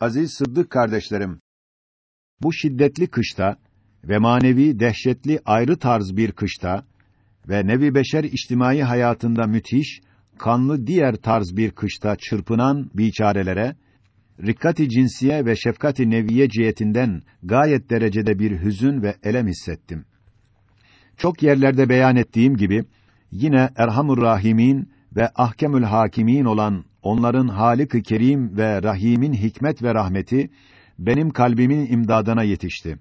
Aziz Sıddık kardeşlerim, bu şiddetli kışta ve manevi dehşetli ayrı tarz bir kışta ve nevi beşer içtimai hayatında müthiş, kanlı diğer tarz bir kışta çırpınan biçarelere rikkati cinsiye ve şefkati neviye cihetinden gayet derecede bir hüzün ve elem hissettim. Çok yerlerde beyan ettiğim gibi yine Erhamur Rahimin ve Ahkemül Hakimin olan onların Halik-i Kerim ve Rahim'in hikmet ve rahmeti benim kalbimin imdadına yetişti.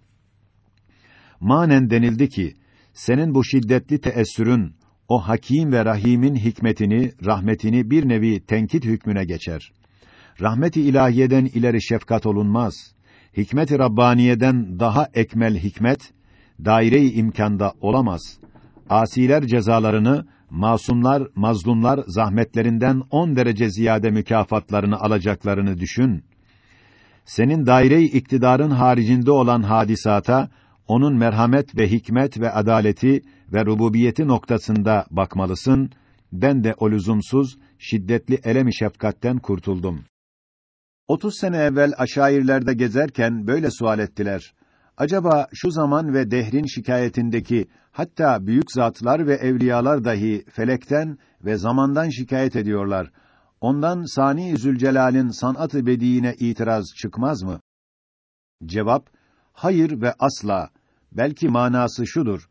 Manen denildi ki senin bu şiddetli teessürün o Hakim ve Rahim'in hikmetini, rahmetini bir nevi tenkit hükmüne geçer. Rahmet-i ilahiyeden ileri şefkat olunmaz. Hikmet-i Rabbaniye'den daha ekmel hikmet daire-i imkanda olamaz. Asiler cezalarını, masumlar, mazlumlar zahmetlerinden on derece ziyade mükafatlarını alacaklarını düşün. Senin daire-i iktidarın haricinde olan hadisata onun merhamet ve hikmet ve adaleti ve rububiyeti noktasında bakmalısın. Ben de o lüzumsuz, şiddetli elem-i şefkatten kurtuldum. 30 sene evvel aşairlerde gezerken böyle sual ettiler. Acaba şu zaman ve dehrin şikayetindeki hatta büyük zatlar ve evliyalar dahi felekten ve zamandan şikayet ediyorlar. Ondan Sani Zülcelal'in sanat-ı bediine itiraz çıkmaz mı? Cevap: Hayır ve asla. Belki manası şudur.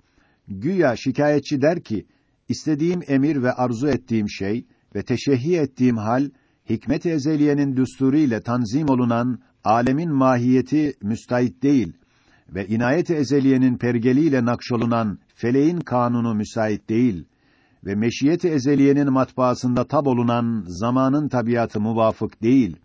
Güya şikayetçi der ki, istediğim emir ve arzu ettiğim şey ve teşehhi ettiğim hal hikmet-i ezeliyenin düsturu ile tanzim olunan alemin mahiyeti müstahit değil ve inayet-i ezeliyenin pergeliyle nakşolunan feleğin kanunu müsait değil ve meşiyet-i ezeliyenin matbaasında tab olunan zamanın tabiatı muvafık değil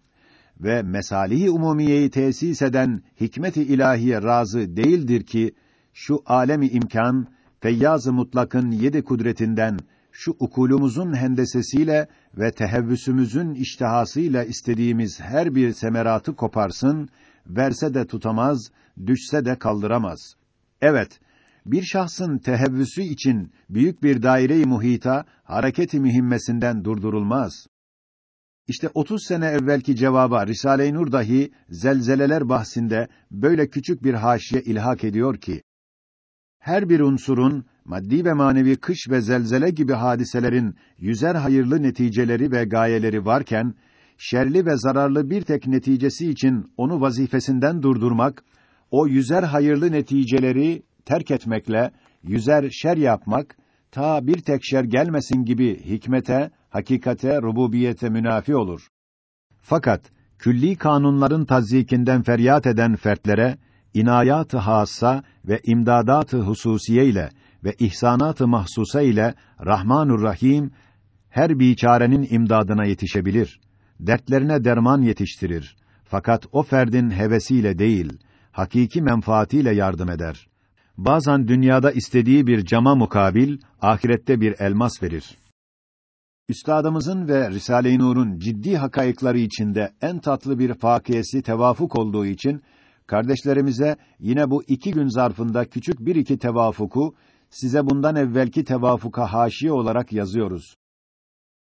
ve mesalihi umumiyeyi tesis eden hikmet-i ilahiye razı değildir ki şu alemi imkan feyyaz-ı mutlakın yedi kudretinden şu ukulumuzun hendesesiyle ve tehevvüsümüzün iştihasıyla istediğimiz her bir semeratı koparsın, verse de tutamaz, düşse de kaldıramaz. Evet, bir şahsın tehevvüsü için büyük bir daire-i muhita hareketi mühimmesinden durdurulmaz. İşte 30 sene evvelki cevaba Risale-i Nur dahi zelzeleler bahsinde böyle küçük bir haşiye ilhak ediyor ki her bir unsurun maddi ve manevi kış ve zelzele gibi hadiselerin yüzer hayırlı neticeleri ve gayeleri varken şerli ve zararlı bir tek neticesi için onu vazifesinden durdurmak, o yüzer hayırlı neticeleri terk etmekle yüzer şer yapmak ta bir tek şer gelmesin gibi hikmete, hakikate, rububiyete münafi olur. Fakat külli kanunların tazyikinden feryat eden fertlere inayat-ı hassa ve imdadat-ı hususiye ile ve ihsanat-ı mahsusa ile Rahmanur Rahim her biçarenin imdadına yetişebilir. Dertlerine derman yetiştirir. Fakat o ferdin hevesiyle değil, hakiki menfaatiyle yardım eder. Bazen dünyada istediği bir cama mukabil, ahirette bir elmas verir. Üstadımızın ve Risale-i Nur'un ciddi hakayıkları içinde en tatlı bir fakiyesi tevafuk olduğu için kardeşlerimize yine bu iki gün zarfında küçük bir iki tevafuku size bundan evvelki tevafuka haşiye olarak yazıyoruz.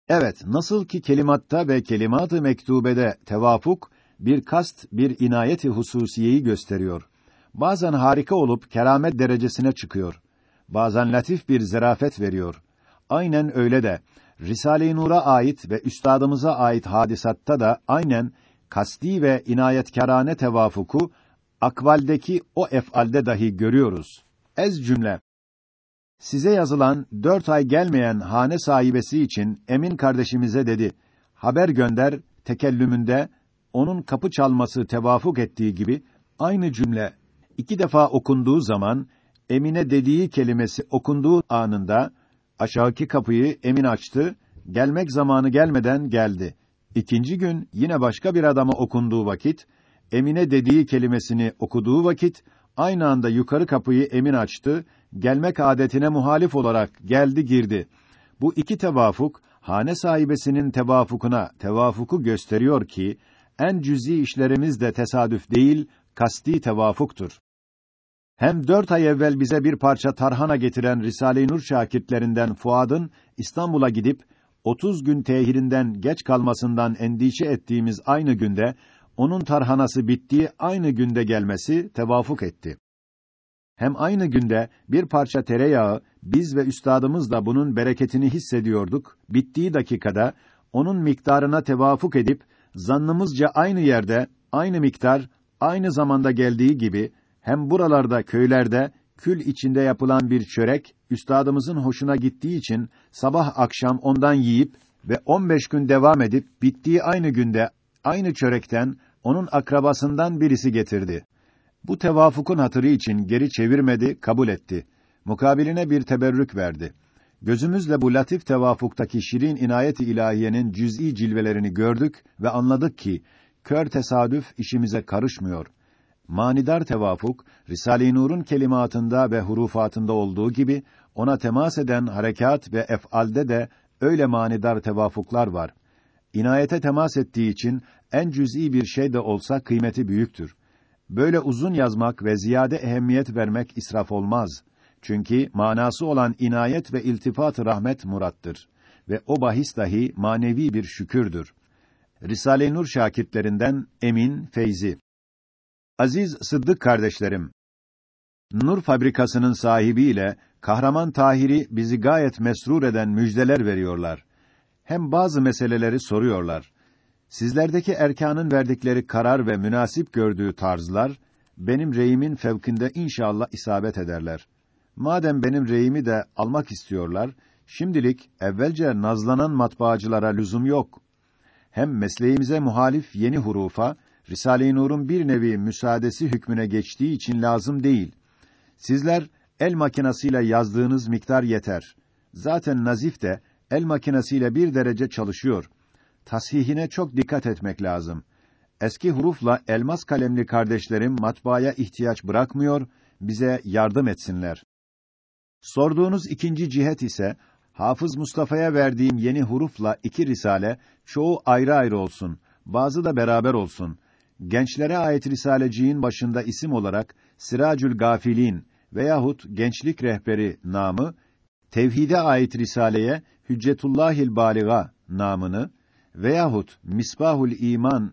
Evet, nasıl ki kelimatta ve kelimat-ı mektubede tevafuk bir kast, bir inayeti hususiyeyi gösteriyor. Bazen harika olup keramet derecesine çıkıyor. Bazen latif bir zerafet veriyor. Aynen öyle de Risale-i Nur'a ait ve üstadımıza ait hadisatta da aynen kasti ve inayetkarane tevafuku akvaldeki o ef'alde dahi görüyoruz. Ez cümle Size yazılan dört ay gelmeyen hane sahibesi için Emin kardeşimize dedi, haber gönder, tekellümünde, onun kapı çalması tevafuk ettiği gibi, aynı cümle iki defa okunduğu zaman, Emine dediği kelimesi okunduğu anında, aşağıki kapıyı Emin açtı, gelmek zamanı gelmeden geldi. İkinci gün, yine başka bir adama okunduğu vakit, Emine dediği kelimesini okuduğu vakit, aynı anda yukarı kapıyı Emin açtı, gelmek adetine muhalif olarak geldi girdi. Bu iki tevafuk hane sahibesinin tevafukuna tevafuku gösteriyor ki en cüzi işlerimiz de tesadüf değil, kasti tevafuktur. Hem dört ay evvel bize bir parça tarhana getiren Risale-i Nur şakirtlerinden Fuad'ın İstanbul'a gidip 30 gün tehirinden geç kalmasından endişe ettiğimiz aynı günde onun tarhanası bittiği aynı günde gelmesi tevafuk etti. Hem aynı günde bir parça tereyağı biz ve üstadımız da bunun bereketini hissediyorduk. Bittiği dakikada onun miktarına tevafuk edip zannımızca aynı yerde aynı miktar aynı zamanda geldiği gibi hem buralarda köylerde kül içinde yapılan bir çörek üstadımızın hoşuna gittiği için sabah akşam ondan yiyip ve 15 gün devam edip bittiği aynı günde aynı çörekten onun akrabasından birisi getirdi. Bu tevafukun hatırı için geri çevirmedi, kabul etti. Mukabiline bir teberrük verdi. Gözümüzle bu latif tevafuktaki şirin inayet-i ilahiyenin cüz'i cilvelerini gördük ve anladık ki kör tesadüf işimize karışmıyor. Manidar tevafuk Risale-i Nur'un kelimatında ve hurufatında olduğu gibi ona temas eden harekat ve ef'alde de öyle manidar tevafuklar var. İnayete temas ettiği için en cüz'i bir şey de olsa kıymeti büyüktür. Böyle uzun yazmak ve ziyade ehemmiyet vermek israf olmaz. Çünkü manası olan inayet ve iltifat rahmet murattır ve o bahis dahi manevi bir şükürdür. Risale-i Nur şakitlerinden Emin Feyzi Aziz Sıddık kardeşlerim, Nur fabrikasının sahibiyle Kahraman Tahiri bizi gayet mesrur eden müjdeler veriyorlar. Hem bazı meseleleri soruyorlar. Sizlerdeki erkanın verdikleri karar ve münasip gördüğü tarzlar benim reyimin fevkinde inşallah isabet ederler. Madem benim reyimi de almak istiyorlar, şimdilik evvelce nazlanan matbaacılara lüzum yok. Hem mesleğimize muhalif yeni hurufa Risale-i Nur'un bir nevi müsaadesi hükmüne geçtiği için lazım değil. Sizler el makinasıyla yazdığınız miktar yeter. Zaten nazif de el makinasıyla bir derece çalışıyor. Tasihine çok dikkat etmek lazım. Eski hurufla elmas kalemli kardeşlerim matbaaya ihtiyaç bırakmıyor, bize yardım etsinler. Sorduğunuz ikinci cihet ise Hafız Mustafa'ya verdiğim yeni hurufla iki risale çoğu ayrı ayrı olsun, bazı da beraber olsun. Gençlere ait risaleciğin başında isim olarak Siracül Gafilin veyahut Gençlik Rehberi namı, tevhide ait risaleye Hüccetullahil Baliga namını veyahut Misbahul İman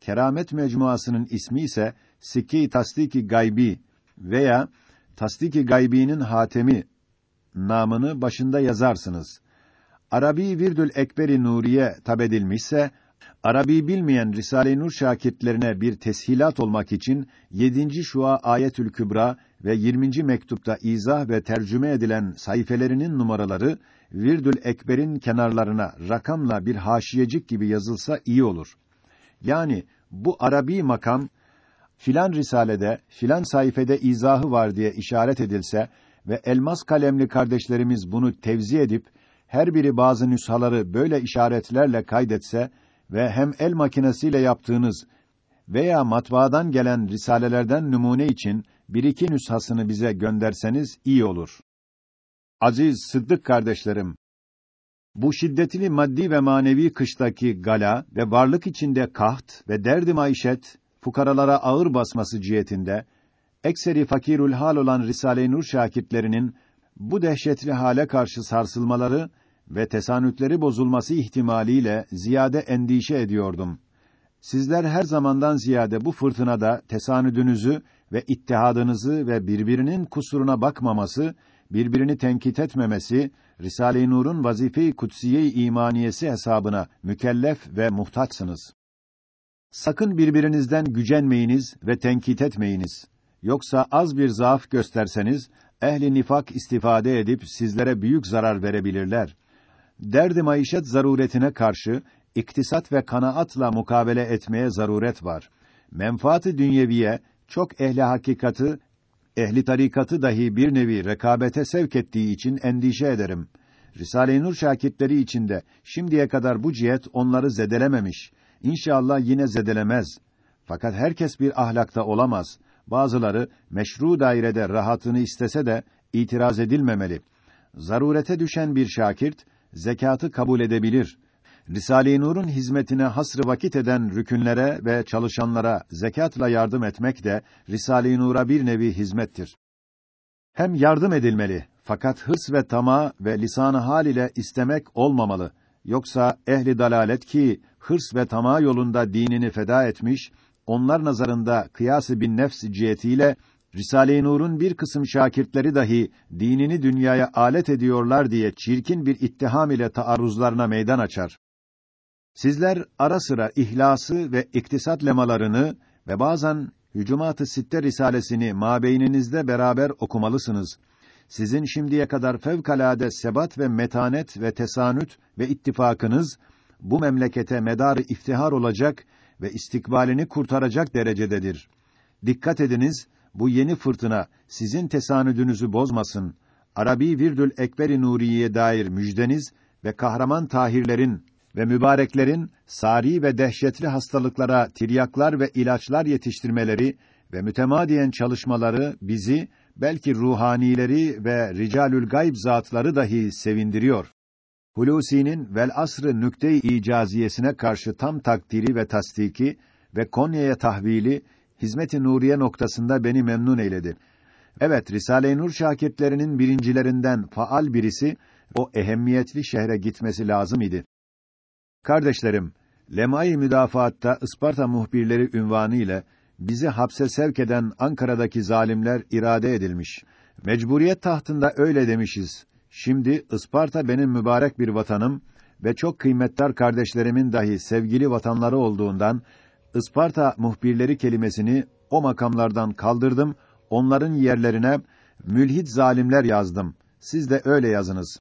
Keramet Mecmuası'nın ismi ise Sikki Tasdiki Gaybi veya Tasdiki Gaybi'nin hatemi namını başında yazarsınız. Arabi Virdül Ekberi Nuriye tabedilmişse Arabi bilmeyen Risale-i Nur şakirtlerine bir teshilat olmak için 7. Şua Ayetül Kübra ve 20. mektupta izah ve tercüme edilen sayfelerinin numaraları Virdül Ekber'in kenarlarına rakamla bir haşiyecik gibi yazılsa iyi olur. Yani bu Arabi makam filan risalede, filan sayfede izahı var diye işaret edilse ve elmas kalemli kardeşlerimiz bunu tevzi edip her biri bazı nüshaları böyle işaretlerle kaydetse ve hem el makinesiyle yaptığınız veya matbaadan gelen risalelerden numune için bir iki nüshasını bize gönderseniz iyi olur. Aziz Sıddık kardeşlerim, bu şiddetli maddi ve manevi kıştaki gala ve varlık içinde kaht ve derdi maişet fukaralara ağır basması cihetinde ekseri fakirül hal olan Risale-i Nur şakirtlerinin bu dehşetli hale karşı sarsılmaları ve tesanütleri bozulması ihtimaliyle ziyade endişe ediyordum. Sizler her zamandan ziyade bu fırtınada tesanüdünüzü ve ittihadınızı ve birbirinin kusuruna bakmaması, birbirini tenkit etmemesi, Risale-i Nur'un vazife-i kutsiye-i imaniyesi hesabına mükellef ve muhtaçsınız. Sakın birbirinizden gücenmeyiniz ve tenkit etmeyiniz. Yoksa az bir zaaf gösterseniz, ehli nifak istifade edip sizlere büyük zarar verebilirler derdi maişet zaruretine karşı iktisat ve kanaatla mukabele etmeye zaruret var. Menfaati dünyeviye çok ehli hakikatı, ehli tarikatı dahi bir nevi rekabete sevk ettiği için endişe ederim. Risale-i Nur şakirtleri içinde şimdiye kadar bu cihet onları zedelememiş. İnşallah yine zedelemez. Fakat herkes bir ahlakta olamaz. Bazıları meşru dairede rahatını istese de itiraz edilmemeli. Zarurete düşen bir şakirt zekatı kabul edebilir. Risale-i Nur'un hizmetine hasrı vakit eden rükünlere ve çalışanlara zekatla yardım etmek de Risale-i Nur'a bir nevi hizmettir. Hem yardım edilmeli fakat hırs ve tama ve lisan-ı hal ile istemek olmamalı. Yoksa ehli dalalet ki hırs ve tamah yolunda dinini feda etmiş, onlar nazarında kıyası bin nefs cihetiyle Risale-i Nur'un bir kısım şakirtleri dahi dinini dünyaya alet ediyorlar diye çirkin bir ittiham ile taarruzlarına meydan açar. Sizler ara sıra ihlası ve iktisat lemalarını ve bazen Hücumat-ı Sitte risalesini mabeyninizde beraber okumalısınız. Sizin şimdiye kadar fevkalade sebat ve metanet ve tesanüt ve ittifakınız bu memlekete medarı iftihar olacak ve istikbalini kurtaracak derecededir. Dikkat ediniz, bu yeni fırtına sizin tesanüdünüzü bozmasın. Arabi Virdül Ekber-i Nuriye'ye dair müjdeniz ve kahraman tahirlerin ve mübareklerin sari ve dehşetli hastalıklara tiryaklar ve ilaçlar yetiştirmeleri ve mütemadiyen çalışmaları bizi belki ruhanileri ve ricalül gayb zatları dahi sevindiriyor. Hulusi'nin vel asrı nükte-i icaziyesine karşı tam takdiri ve tasdiki ve Konya'ya tahvili hizmet-i nuriye noktasında beni memnun eyledi. Evet, Risale-i Nur şakirtlerinin birincilerinden faal birisi o ehemmiyetli şehre gitmesi lazım idi. Kardeşlerim, Lemay-i Müdafaatta Isparta muhbirleri ünvanı ile bizi hapse sevk eden Ankara'daki zalimler irade edilmiş. Mecburiyet tahtında öyle demişiz. Şimdi Isparta benim mübarek bir vatanım ve çok kıymetli kardeşlerimin dahi sevgili vatanları olduğundan Isparta muhbirleri kelimesini o makamlardan kaldırdım, onların yerlerine mülhid zalimler yazdım. Siz de öyle yazınız.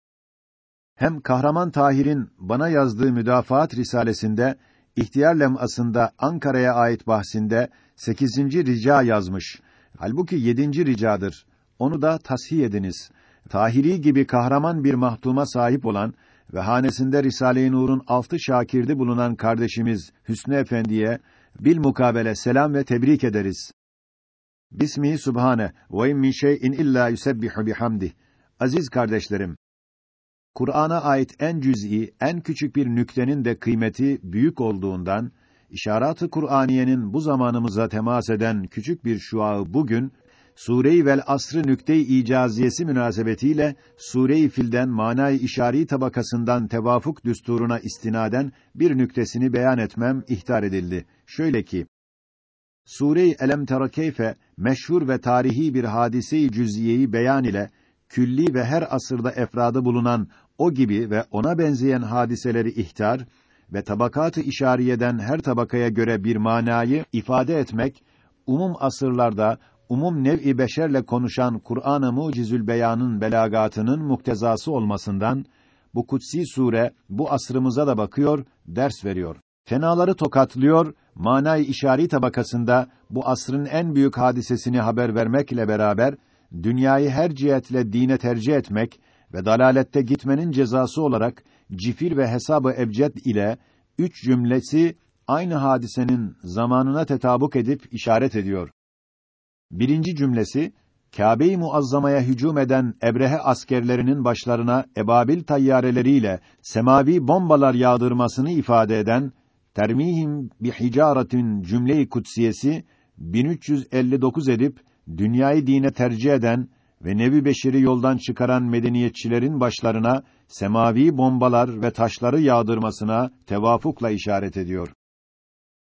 Hem Kahraman Tahir'in bana yazdığı müdafaat risalesinde ihtiyar lemasında Ankara'ya ait bahsinde 8. rica yazmış. Halbuki 7. ricadır. Onu da tasih ediniz. Tahiri gibi kahraman bir mahtuma sahip olan ve hanesinde Risale-i Nur'un altı şakirdi bulunan kardeşimiz Hüsnü Efendi'ye bil mukabele selam ve tebrik ederiz. Bismihi subhane ve in min şey'in illa yusebbihu bihamdi. Aziz kardeşlerim, Kur'an'a ait en cüz'i, en küçük bir nüktenin de kıymeti büyük olduğundan, işaret-ı Kur'aniyenin bu zamanımıza temas eden küçük bir şuağı bugün Sure-i Vel Asrı nükte-i icaziyesi münasebetiyle Sure-i Fil'den manay işari tabakasından tevafuk düsturuna istinaden bir nüktesini beyan etmem ihtar edildi. Şöyle ki Sure-i Elem Tera Keyfe meşhur ve tarihi bir hadise-i cüz'iyeyi beyan ile külli ve her asırda efradı bulunan o gibi ve ona benzeyen hadiseleri ihtar ve tabakat-ı işariyeden her tabakaya göre bir manayı ifade etmek umum asırlarda umum nev'i beşerle konuşan Kur'an-ı Mucizül Beyan'ın belagatının muktezası olmasından bu kutsi sure bu asrımıza da bakıyor, ders veriyor. Fenaları tokatlıyor, manay işari tabakasında bu asrın en büyük hadisesini haber vermekle beraber dünyayı her cihetle dine tercih etmek ve dalalette gitmenin cezası olarak cifir ve hesabı ebced ile üç cümlesi aynı hadisenin zamanına tetabuk edip işaret ediyor. Birinci cümlesi Kâbe-i Muazzama'ya hücum eden Ebrehe askerlerinin başlarına ebabil tayyareleriyle semavi bombalar yağdırmasını ifade eden termihim bi hicaretin cümle-i kutsiyesi 1359 edip dünyayı dine tercih eden ve nevi beşeri yoldan çıkaran medeniyetçilerin başlarına semavi bombalar ve taşları yağdırmasına tevafukla işaret ediyor.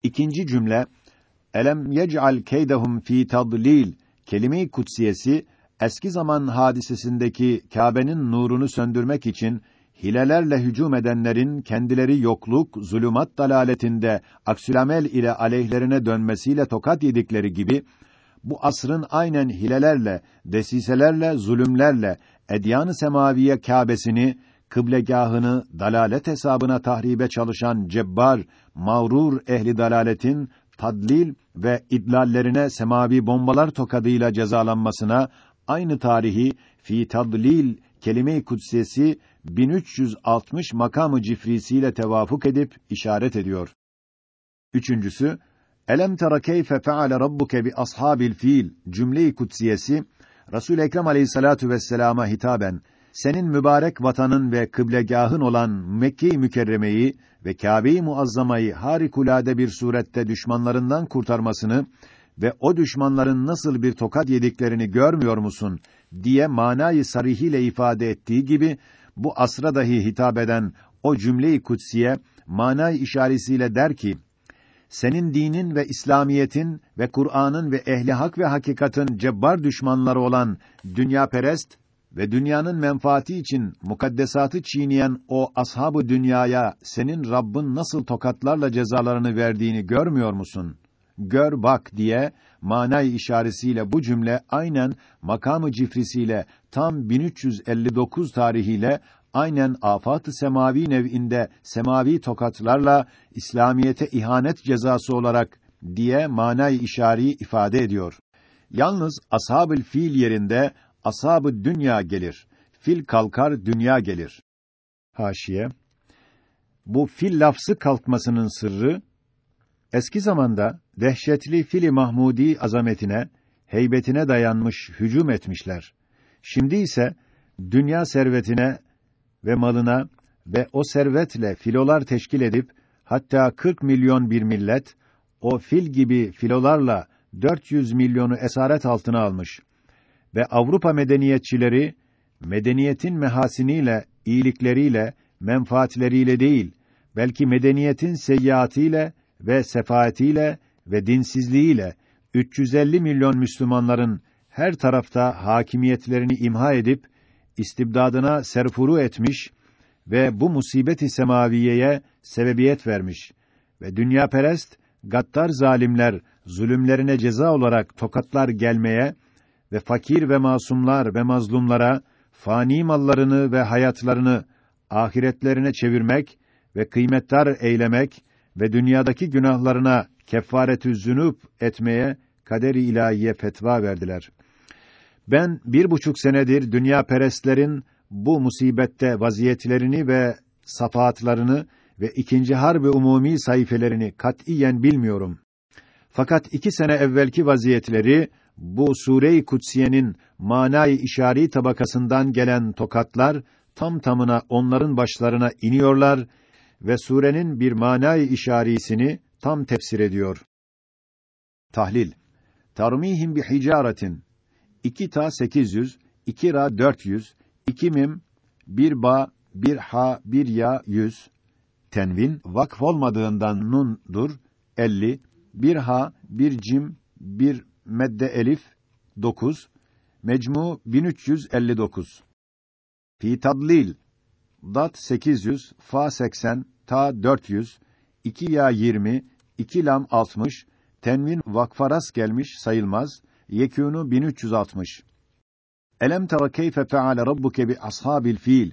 İkinci cümle Elem yec'al keydehum fi tadlil. Kelime-i kutsiyesi eski zaman hadisesindeki Kâbe'nin nurunu söndürmek için hilelerle hücum edenlerin kendileri yokluk, zulümat dalaletinde aksülamel ile aleyhlerine dönmesiyle tokat yedikleri gibi bu asrın aynen hilelerle, desiselerle, zulümlerle edyan-ı semaviye Kâbesini, kıblegahını dalalet hesabına tahribe çalışan cebbar, mağrur ehli dalaletin tadlil ve idlallerine semavi bombalar tokadıyla cezalanmasına aynı tarihi fi tadlil kelime-i kudsesi 1360 makamı cifrisiyle tevafuk edip işaret ediyor. Üçüncüsü Elem tera keyfe feale rabbuke bi ashabil fil cümle-i kutsiyesi Resul Ekrem Aleyhissalatu vesselam'a hitaben senin mübarek vatanın ve kıblegahın olan Mekke-i Mükerreme'yi ve Kâbe-i Muazzama'yı harikulade bir surette düşmanlarından kurtarmasını ve o düşmanların nasıl bir tokat yediklerini görmüyor musun diye manayı sarihiyle ifade ettiği gibi bu asra dahi hitap eden o cümle-i kutsiye manay işaretiyle der ki, senin dinin ve İslamiyetin ve Kur'an'ın ve ehli hak ve hakikatin cebbar düşmanları olan dünya perest ve dünyanın menfaati için mukaddesatı çiğneyen o ashabı dünyaya senin Rabbin nasıl tokatlarla cezalarını verdiğini görmüyor musun? Gör bak diye manay işaretiyle bu cümle aynen makamı cifrisiyle tam 1359 tarihiyle aynen afat-ı semavi nev'inde semavi tokatlarla İslamiyete ihanet cezası olarak diye manay işari ifade ediyor. Yalnız ashab-ül fiil yerinde ashab-ı dünya gelir. Fil kalkar, dünya gelir. Haşiye. Bu fil lafzı kalkmasının sırrı eski zamanda dehşetli fili Mahmudi azametine, heybetine dayanmış hücum etmişler. Şimdi ise dünya servetine ve malına ve o servetle filolar teşkil edip hatta 40 milyon bir millet o fil gibi filolarla 400 milyonu esaret altına almış ve Avrupa medeniyetçileri medeniyetin mehasiniyle, iyilikleriyle, menfaatleriyle değil, belki medeniyetin seyyiatiyle ve sefaatiyle ve dinsizliğiyle 350 milyon Müslümanların her tarafta hakimiyetlerini imha edip istibdadına serfuru etmiş ve bu musibet-i semaviyeye sebebiyet vermiş ve dünya perest gattar zalimler zulümlerine ceza olarak tokatlar gelmeye ve fakir ve masumlar ve mazlumlara fani mallarını ve hayatlarını ahiretlerine çevirmek ve kıymetdar eylemek ve dünyadaki günahlarına kefaretü zünub etmeye kader-i ilahiye fetva verdiler. Ben bir buçuk senedir dünya perestlerin bu musibette vaziyetlerini ve safahatlarını ve ikinci harbi umumi sayfelerini katiyen bilmiyorum. Fakat iki sene evvelki vaziyetleri bu sure-i kutsiyenin manayı işari tabakasından gelen tokatlar tam tamına onların başlarına iniyorlar ve surenin bir manayı işarisini tam tefsir ediyor. Tahlil Tarmihim bi hicaretin 2 ta 800, 2 ra 400, 2 mim, 1 ba, 1 ha, 1 ya 100. Tenvin vakf olmadığından nundur 50, 1 ha, 1 cim, 1 medde elif 9. Mecmu 1359. Fi tadlil dat 800, fa 80, ta 400, 2 ya 20, 2 lam 60, tenvin vakfaras gelmiş sayılmaz Yekûnu 1360. Elem tara keyfe feale rabbuke bi ashabil fil.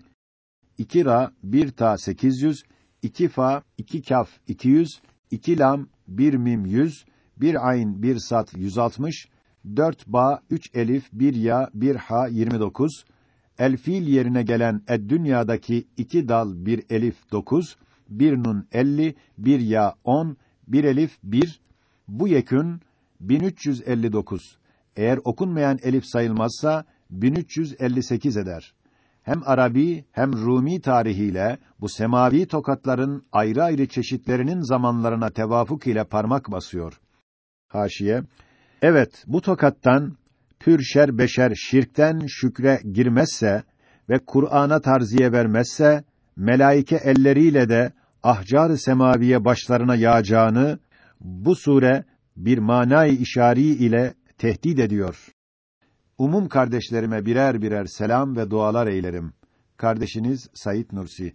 2 ra 1 ta 800, 2 fa 2 kaf 200, 2 lam 1 mim 100, 1 ayn 1 sat 160, 4 ba 3 elif 1 ya 1 ha 29. El fiil yerine gelen ed dünyadaki 2 dal 1 elif 9, 1 nun 50, 1 ya 10, 1 elif 1. Bu yekün 1359. Eğer okunmayan elif sayılmazsa 1358 eder. Hem Arabi hem Rumi tarihiyle bu semavi tokatların ayrı ayrı çeşitlerinin zamanlarına tevafuk ile parmak basıyor. Haşiye Evet, bu tokattan pür şer beşer şirkten şükre girmezse ve Kur'an'a tarziye vermezse melaike elleriyle de ahcar-ı semaviye başlarına yağacağını bu sure bir manay işari ile tehdit ediyor. Umum kardeşlerime birer birer selam ve dualar eylerim. Kardeşiniz Sayit Nursi